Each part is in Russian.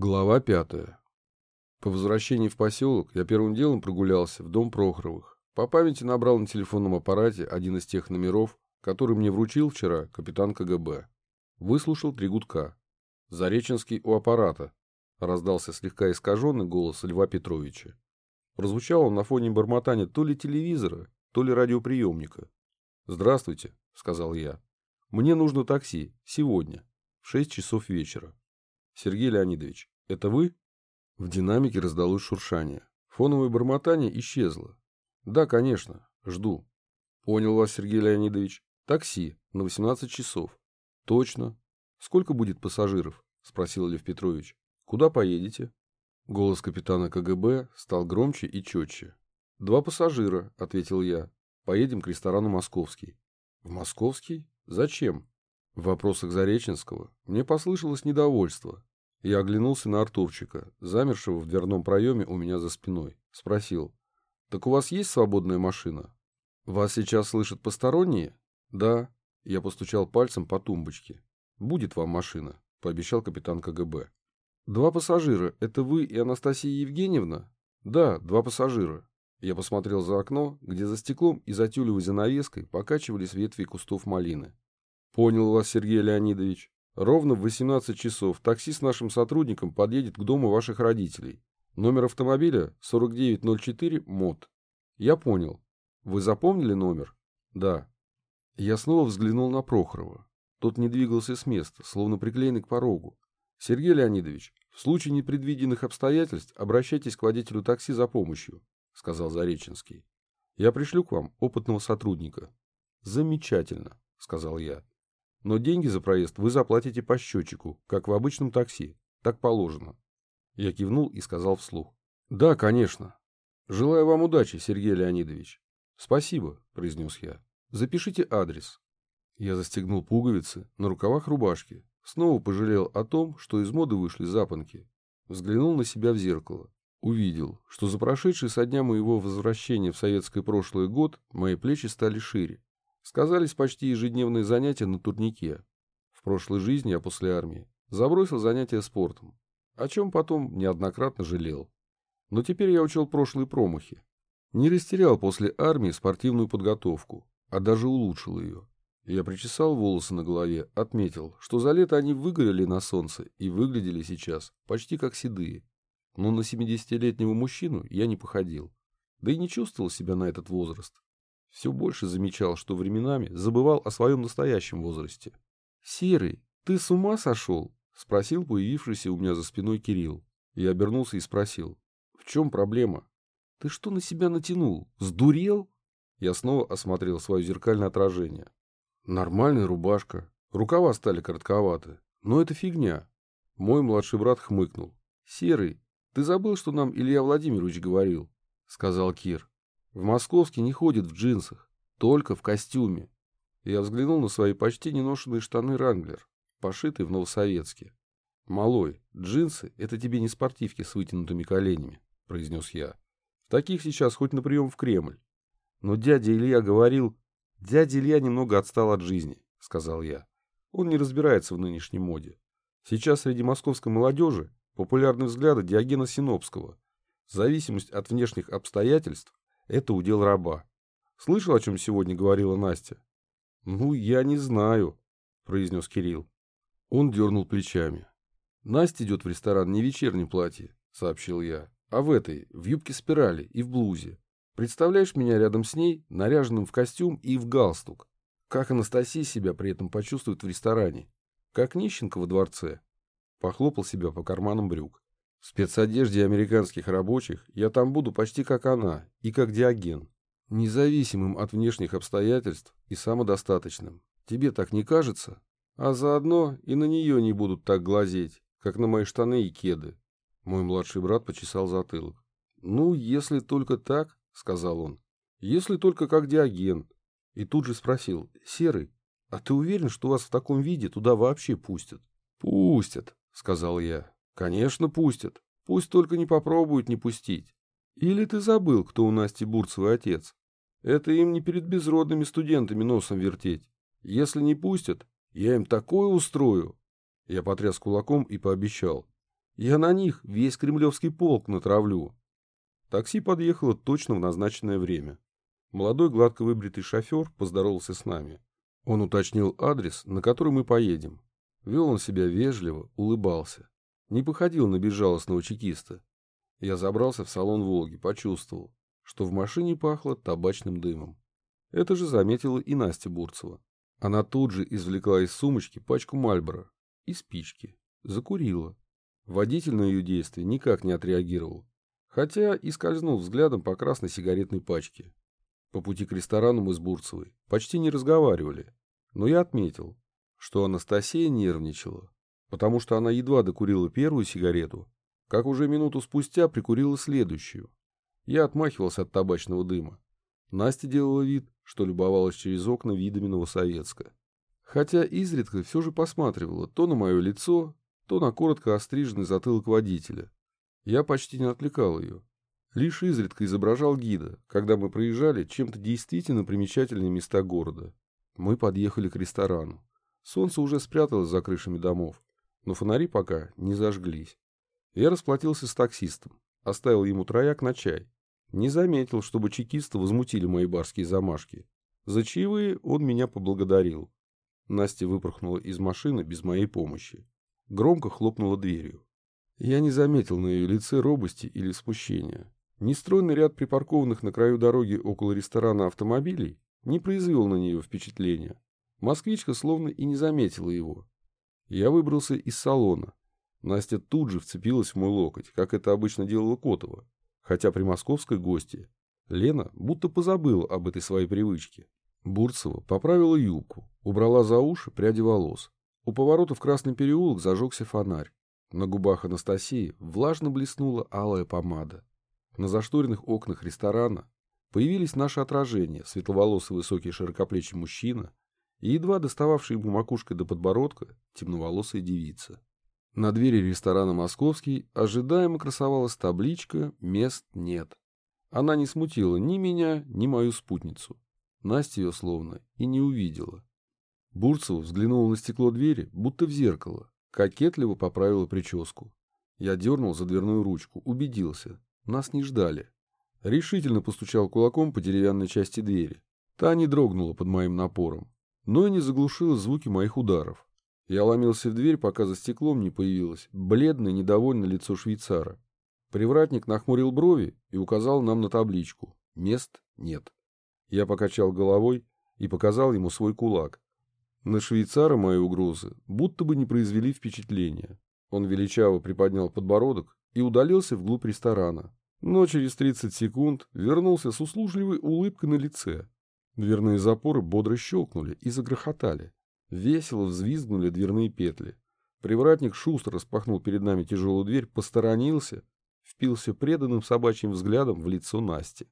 Глава пятая. По возвращении в поселок я первым делом прогулялся в дом Прохоровых. По памяти набрал на телефонном аппарате один из тех номеров, который мне вручил вчера капитан КГБ. Выслушал три гудка. Зареченский у аппарата. Раздался слегка искаженный голос Льва Петровича. Прозвучал он на фоне бормотания то ли телевизора, то ли радиоприемника. «Здравствуйте», — сказал я. «Мне нужно такси. Сегодня. В шесть часов вечера. Сергей Леонидович, это вы?» В динамике раздалось шуршание. Фоновое бормотание исчезло. «Да, конечно. Жду». «Понял вас, Сергей Леонидович. Такси. На 18 часов». «Точно. Сколько будет пассажиров?» – спросил Лев Петрович. «Куда поедете?» Голос капитана КГБ стал громче и четче. «Два пассажира», – ответил я. «Поедем к ресторану «Московский». «В Московский? Зачем?» В вопросах Зареченского мне послышалось недовольство. Я оглянулся на Артурчика, замершего в дверном проеме у меня за спиной. Спросил. «Так у вас есть свободная машина?» «Вас сейчас слышат посторонние?» «Да». Я постучал пальцем по тумбочке. «Будет вам машина», — пообещал капитан КГБ. «Два пассажира. Это вы и Анастасия Евгеньевна?» «Да, два пассажира». Я посмотрел за окно, где за стеклом и за тюлевой занавеской покачивались ветви кустов малины. «Понял вас, Сергей Леонидович. Ровно в 18 часов такси с нашим сотрудником подъедет к дому ваших родителей. Номер автомобиля 4904 МОД. Я понял. Вы запомнили номер? Да. Я снова взглянул на Прохорова. Тот не двигался с места, словно приклеенный к порогу. Сергей Леонидович, в случае непредвиденных обстоятельств обращайтесь к водителю такси за помощью, сказал Зареченский. Я пришлю к вам опытного сотрудника. Замечательно, сказал я. Но деньги за проезд вы заплатите по счетчику, как в обычном такси. Так положено. Я кивнул и сказал вслух. Да, конечно. Желаю вам удачи, Сергей Леонидович. Спасибо, произнес я. Запишите адрес. Я застегнул пуговицы на рукавах рубашки. Снова пожалел о том, что из моды вышли запонки. Взглянул на себя в зеркало. Увидел, что за прошедший со дня моего возвращения в советское прошлое год мои плечи стали шире. Сказались почти ежедневные занятия на турнике. В прошлой жизни я после армии забросил занятия спортом, о чем потом неоднократно жалел. Но теперь я учел прошлые промахи. Не растерял после армии спортивную подготовку, а даже улучшил ее. Я причесал волосы на голове, отметил, что за лето они выгорели на солнце и выглядели сейчас почти как седые. Но на 70-летнего мужчину я не походил. Да и не чувствовал себя на этот возраст все больше замечал, что временами забывал о своем настоящем возрасте. «Серый, ты с ума сошел?» — спросил появившийся у меня за спиной Кирилл. Я обернулся и спросил. «В чем проблема?» «Ты что на себя натянул? Сдурел?» Я снова осмотрел свое зеркальное отражение. «Нормальная рубашка. Рукава стали коротковаты. Но это фигня». Мой младший брат хмыкнул. «Серый, ты забыл, что нам Илья Владимирович говорил?» — сказал Кир. В московске не ходит в джинсах, только в костюме. Я взглянул на свои почти неношенные штаны «Ранглер», пошитые в Новосоветске. «Малой, джинсы — это тебе не спортивки с вытянутыми коленями», — произнес я. «В таких сейчас хоть на прием в Кремль». Но дядя Илья говорил... «Дядя Илья немного отстал от жизни», — сказал я. «Он не разбирается в нынешней моде. Сейчас среди московской молодежи популярны взгляды Диогена Синопского. Зависимость от внешних обстоятельств это удел раба. Слышал, о чем сегодня говорила Настя? Ну, я не знаю, произнес Кирилл. Он дернул плечами. Настя идет в ресторан не в вечернем платье, сообщил я, а в этой, в юбке спирали и в блузе. Представляешь меня рядом с ней, наряженным в костюм и в галстук? Как Анастасия себя при этом почувствует в ресторане? Как нищенка во дворце? Похлопал себя по карманам брюк. В спецодежде американских рабочих я там буду почти как она и как Диоген. Независимым от внешних обстоятельств и самодостаточным. Тебе так не кажется? А заодно и на нее не будут так глазеть, как на мои штаны и кеды. Мой младший брат почесал затылок. «Ну, если только так», — сказал он. «Если только как Диоген». И тут же спросил. «Серый, а ты уверен, что вас в таком виде туда вообще пустят?» «Пустят», — сказал я. Конечно, пустят. Пусть только не попробуют не пустить. Или ты забыл, кто у Насти Бурцевый отец? Это им не перед безродными студентами носом вертеть. Если не пустят, я им такое устрою. Я потряс кулаком и пообещал. Я на них весь кремлевский полк натравлю. Такси подъехало точно в назначенное время. Молодой гладко выбритый шофер поздоровался с нами. Он уточнил адрес, на который мы поедем. Вел он себя вежливо, улыбался. Не походил на безжалостного чекиста. Я забрался в салон «Волги», почувствовал, что в машине пахло табачным дымом. Это же заметила и Настя Бурцева. Она тут же извлекла из сумочки пачку Мальбора и спички. Закурила. Водитель на ее действие никак не отреагировал, хотя и скользнул взглядом по красной сигаретной пачке. По пути к ресторану мы с Бурцевой почти не разговаривали, но я отметил, что Анастасия нервничала, потому что она едва докурила первую сигарету, как уже минуту спустя прикурила следующую. Я отмахивался от табачного дыма. Настя делала вид, что любовалась через окна видами Новосоветска. Хотя изредка все же посматривала то на мое лицо, то на коротко остриженный затылок водителя. Я почти не отвлекал ее. Лишь изредка изображал гида, когда мы проезжали чем-то действительно примечательные места города. Мы подъехали к ресторану. Солнце уже спряталось за крышами домов, но фонари пока не зажглись. Я расплатился с таксистом, оставил ему трояк на чай. Не заметил, чтобы чекисты возмутили мои барские замашки. За чаевые он меня поблагодарил. Настя выпорхнула из машины без моей помощи громко хлопнула дверью. Я не заметил на ее лице робости или смущения. Нестройный ряд припаркованных на краю дороги около ресторана автомобилей не произвел на нее впечатления. Москвичка словно и не заметила его. Я выбрался из салона. Настя тут же вцепилась в мой локоть, как это обычно делала Котова, хотя при московской гости Лена будто позабыла об этой своей привычке. Бурцева поправила юбку, убрала за уши пряди волос, у поворота в Красный переулок зажегся фонарь. На губах Анастасии влажно блеснула алая помада. На зашторенных окнах ресторана появились наши отражения, светловолосый высокий широкоплечий мужчина и едва достававший ему макушкой до подбородка темноволосая девица. На двери ресторана «Московский» ожидаемо красовалась табличка «Мест нет». Она не смутила ни меня, ни мою спутницу. Настя ее словно и не увидела. Бурцева взглянула на стекло двери, будто в зеркало, кокетливо поправила прическу. Я дернул за дверную ручку, убедился. Нас не ждали. Решительно постучал кулаком по деревянной части двери. Та не дрогнула под моим напором, но и не заглушила звуки моих ударов. Я ломился в дверь, пока за стеклом не появилось бледное, недовольное лицо швейцара. Привратник нахмурил брови и указал нам на табличку. Мест нет. Я покачал головой и показал ему свой кулак. На швейцара мои угрозы будто бы не произвели впечатления. Он величаво приподнял подбородок и удалился вглубь ресторана. Но через 30 секунд вернулся с услужливой улыбкой на лице. Дверные запоры бодро щелкнули и загрохотали. Весело взвизгнули дверные петли. Привратник шустро распахнул перед нами тяжелую дверь, посторонился, впился преданным собачьим взглядом в лицо Насти.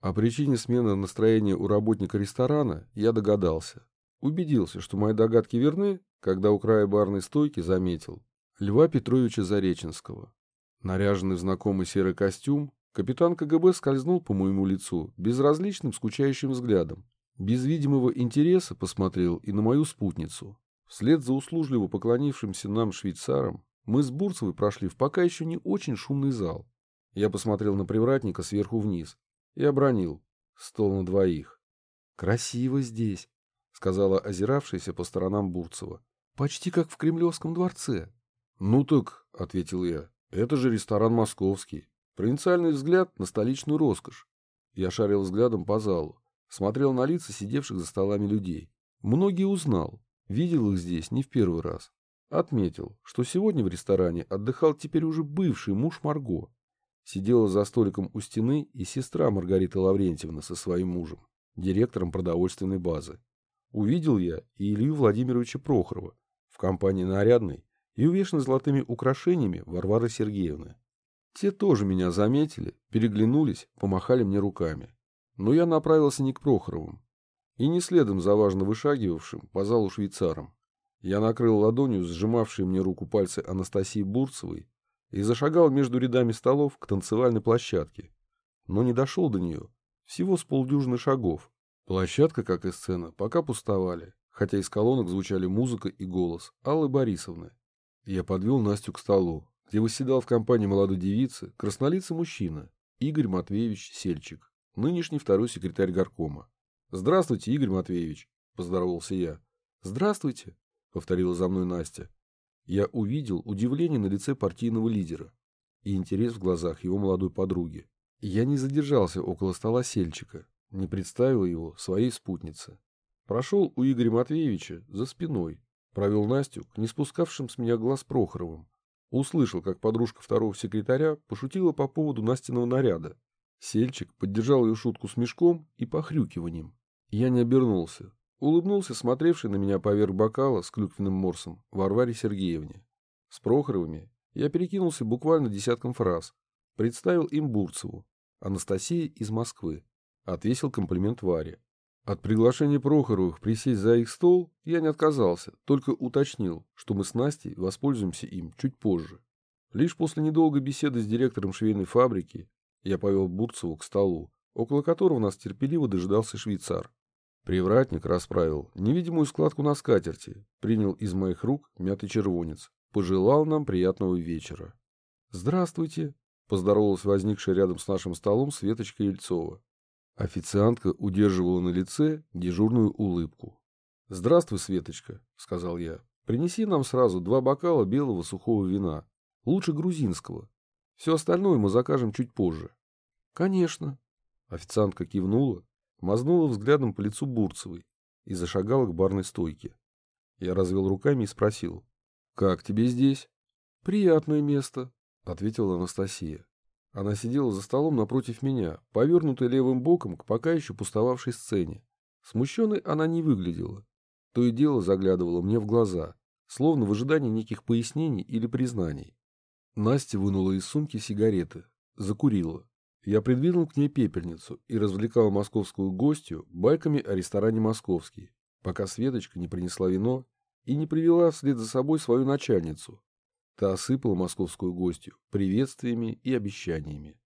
О причине смены настроения у работника ресторана я догадался. Убедился, что мои догадки верны, когда у края барной стойки заметил Льва Петровича Зареченского. Наряженный в знакомый серый костюм, капитан КГБ скользнул по моему лицу безразличным скучающим взглядом. Без видимого интереса посмотрел и на мою спутницу. Вслед за услужливо поклонившимся нам швейцаром мы с Бурцевой прошли в пока еще не очень шумный зал. Я посмотрел на привратника сверху вниз и обронил. Стол на двоих. «Красиво здесь», сказала озиравшаяся по сторонам Бурцева. «Почти как в Кремлевском дворце». «Ну так», — ответил я, — «это же ресторан московский. Провинциальный взгляд на столичную роскошь». Я шарил взглядом по залу, смотрел на лица сидевших за столами людей. Многие узнал, видел их здесь не в первый раз. Отметил, что сегодня в ресторане отдыхал теперь уже бывший муж Марго. Сидела за столиком у стены и сестра Маргарита Лаврентьевна со своим мужем, директором продовольственной базы. Увидел я и Илью Владимировича Прохорова в компании нарядной и увешанной золотыми украшениями Варвары Сергеевны. Те тоже меня заметили, переглянулись, помахали мне руками. Но я направился не к Прохоровым и не следом за важно вышагивавшим по залу швейцаром. Я накрыл ладонью сжимавшие мне руку пальцы Анастасии Бурцевой и зашагал между рядами столов к танцевальной площадке, но не дошел до нее, всего с полдюжины шагов, Площадка, как и сцена, пока пустовали, хотя из колонок звучали музыка и голос Аллы Борисовны. Я подвел Настю к столу, где восседал в компании молодой девицы краснолицый мужчина Игорь Матвеевич Сельчик, нынешний второй секретарь горкома. «Здравствуйте, Игорь Матвеевич», — поздоровался я. «Здравствуйте», — повторила за мной Настя. Я увидел удивление на лице партийного лидера и интерес в глазах его молодой подруги. Я не задержался около стола Сельчика, не представил его своей спутнице. Прошел у Игоря Матвеевича за спиной, провел Настю к не спускавшим с меня глаз Прохоровым. Услышал, как подружка второго секретаря пошутила по поводу Настиного наряда. Сельчик поддержал ее шутку с мешком и похрюкиванием. Я не обернулся, Улыбнулся смотревший на меня поверх бокала с клюквенным морсом Варваре Сергеевне. С Прохоровыми я перекинулся буквально десятком фраз. Представил им Бурцеву, Анастасия из Москвы. Отвесил комплимент Варе. От приглашения Прохоровых присесть за их стол я не отказался, только уточнил, что мы с Настей воспользуемся им чуть позже. Лишь после недолгой беседы с директором швейной фабрики я повел Бурцеву к столу, около которого нас терпеливо дожидался швейцар. Привратник расправил невидимую складку на скатерти, принял из моих рук мятый червонец, пожелал нам приятного вечера. «Здравствуйте!» — поздоровалась возникшая рядом с нашим столом Светочка Ельцова. Официантка удерживала на лице дежурную улыбку. «Здравствуй, Светочка», — сказал я. «Принеси нам сразу два бокала белого сухого вина, лучше грузинского. Все остальное мы закажем чуть позже». «Конечно». Официантка кивнула мазнула взглядом по лицу Бурцевой и зашагала к барной стойке. Я развел руками и спросил. «Как тебе здесь?» «Приятное место», — ответила Анастасия. Она сидела за столом напротив меня, повернутая левым боком к пока еще пустовавшей сцене. Смущенной она не выглядела. То и дело заглядывала мне в глаза, словно в ожидании неких пояснений или признаний. Настя вынула из сумки сигареты, закурила. Я придвинул к ней пепельницу и развлекал московскую гостью байками о ресторане «Московский», пока Светочка не принесла вино и не привела вслед за собой свою начальницу. Та осыпала московскую гостью приветствиями и обещаниями.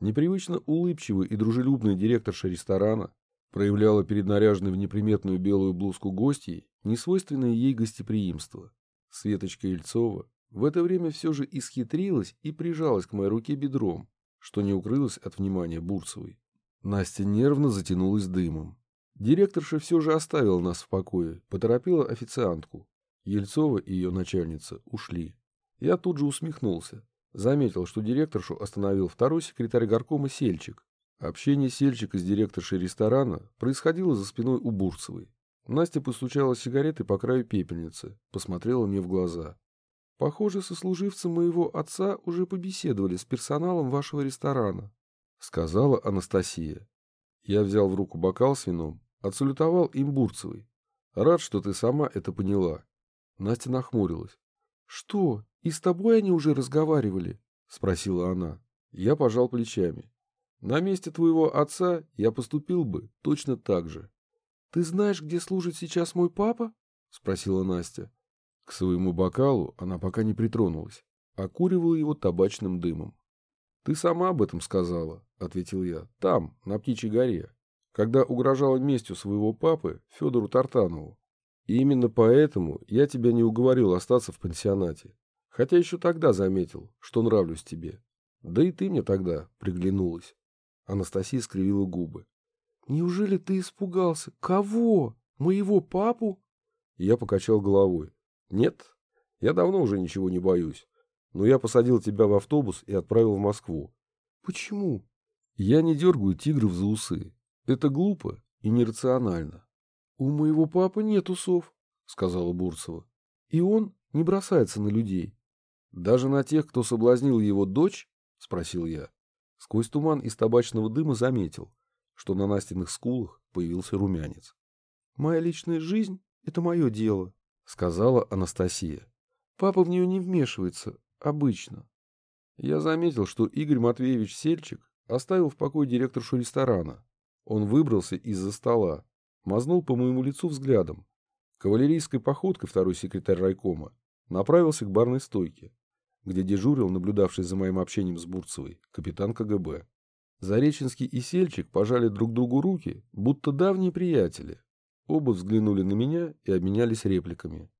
Непривычно улыбчивый и дружелюбный директорша ресторана проявляла перед наряженной в неприметную белую блузку гостьей несвойственное ей гостеприимство. Светочка Ельцова в это время все же исхитрилась и прижалась к моей руке бедром, что не укрылось от внимания Бурцевой. Настя нервно затянулась дымом. Директорша все же оставила нас в покое, поторопила официантку. Ельцова и ее начальница ушли. Я тут же усмехнулся. Заметил, что директоршу остановил второй секретарь горкома Сельчик. Общение Сельчика с директоршей ресторана происходило за спиной у Бурцевой. Настя постучала сигаретой по краю пепельницы, посмотрела мне в глаза. Похоже, сослуживцы моего отца уже побеседовали с персоналом вашего ресторана, сказала Анастасия. Я взял в руку бокал с вином, отсалютовал им Бурцевой. Рад, что ты сама это поняла. Настя нахмурилась. Что, и с тобой они уже разговаривали? спросила она. Я пожал плечами. На месте твоего отца я поступил бы точно так же. Ты знаешь, где служит сейчас мой папа? спросила Настя. К своему бокалу она пока не притронулась, окуривала его табачным дымом. «Ты сама об этом сказала», — ответил я, — «там, на Птичьей горе, когда угрожала местью своего папы Федору Тартанову. И именно поэтому я тебя не уговорил остаться в пансионате, хотя еще тогда заметил, что нравлюсь тебе. Да и ты мне тогда приглянулась». Анастасия скривила губы. «Неужели ты испугался? Кого? Моего папу?» Я покачал головой. Нет, я давно уже ничего не боюсь. Но я посадил тебя в автобус и отправил в Москву. Почему? Я не дергаю тигров за усы. Это глупо и нерационально. У моего папы нет усов, сказала Бурцева. И он не бросается на людей. Даже на тех, кто соблазнил его дочь? Спросил я. Сквозь туман из табачного дыма заметил, что на Настиных скулах появился румянец. Моя личная жизнь — это мое дело, — сказала Анастасия. «Папа в нее не вмешивается, обычно». Я заметил, что Игорь Матвеевич Сельчик оставил в покое директоршу ресторана. Он выбрался из-за стола, мазнул по моему лицу взглядом. Кавалерийской походкой второй секретарь райкома направился к барной стойке, где дежурил наблюдавший за моим общением с Бурцевой капитан КГБ. Зареченский и Сельчик пожали друг другу руки, будто давние приятели, Оба взглянули на меня и обменялись репликами.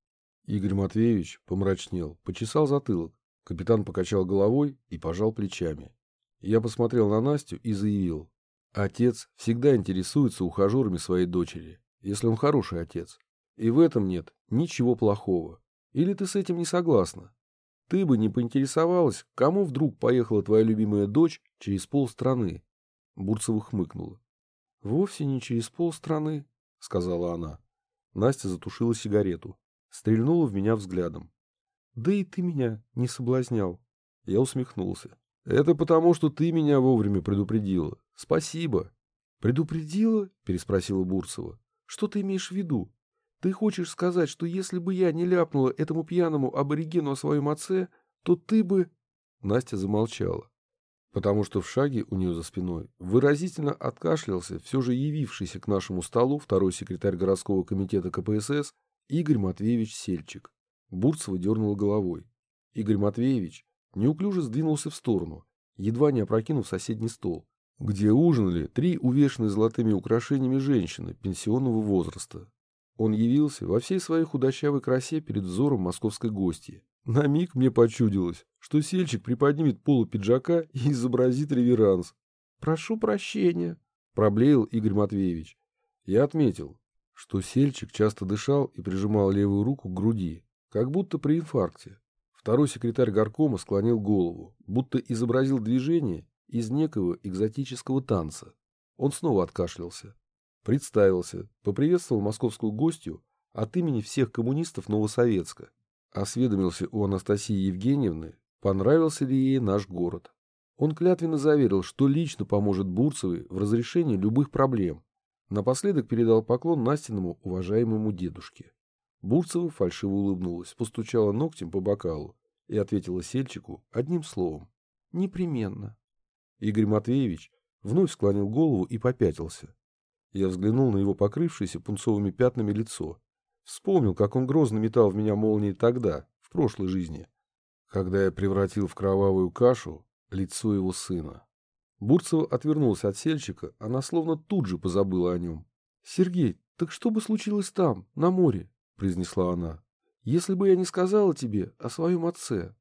Игорь Матвеевич помрачнел, почесал затылок, Капитан покачал головой и пожал плечами. Я посмотрел на Настю и заявил. Отец всегда интересуется ухажерами своей дочери, если он хороший отец. И в этом нет ничего плохого. Или ты с этим не согласна? Ты бы не поинтересовалась, кому вдруг поехала твоя любимая дочь через полстраны? Бурцева хмыкнула. Вовсе не через полстраны, сказала она. Настя затушила сигарету, стрельнула в меня взглядом. Да и ты меня не соблазнял. Я усмехнулся. Это потому, что ты меня вовремя предупредила. Спасибо. Предупредила? Переспросила Бурцева. Что ты имеешь в виду? Ты хочешь сказать, что если бы я не ляпнула этому пьяному аборигену о своем отце, то ты бы... Настя замолчала, потому что в шаге у нее за спиной выразительно откашлялся все же явившийся к нашему столу второй секретарь городского комитета КПСС Игорь Матвеевич Сельчик. Бурцева дернула головой. Игорь Матвеевич неуклюже сдвинулся в сторону, едва не опрокинув соседний стол, где ужинали три увешанные золотыми украшениями женщины пенсионного возраста. Он явился во всей своей худощавой красе перед взором московской гости. На миг мне почудилось, что сельчик приподнимет полу пиджака и изобразит реверанс. «Прошу прощения», — проблеял Игорь Матвеевич. Я отметил, что сельчик часто дышал и прижимал левую руку к груди, как будто при инфаркте. Второй секретарь горкома склонил голову, будто изобразил движение из некого экзотического танца. Он снова откашлялся. Представился, поприветствовал московскую гостью от имени всех коммунистов Новосоветска. Осведомился у Анастасии Евгеньевны, понравился ли ей наш город. Он клятвенно заверил, что лично поможет Бурцевой в разрешении любых проблем. Напоследок передал поклон Настиному уважаемому дедушке. Бурцева фальшиво улыбнулась, постучала ногтем по бокалу и ответила Сельчику одним словом. «Непременно». Игорь Матвеевич вновь склонил голову и попятился. Я взглянул на его покрывшееся пунцовыми пятнами лицо. Вспомнил, как он грозно метал в меня молнии тогда, в прошлой жизни, когда я превратил в кровавую кашу лицо его сына. Бурцева отвернулся от сельчика, она словно тут же позабыла о нем. — Сергей, так что бы случилось там, на море? — произнесла она. — Если бы я не сказала тебе о своем отце.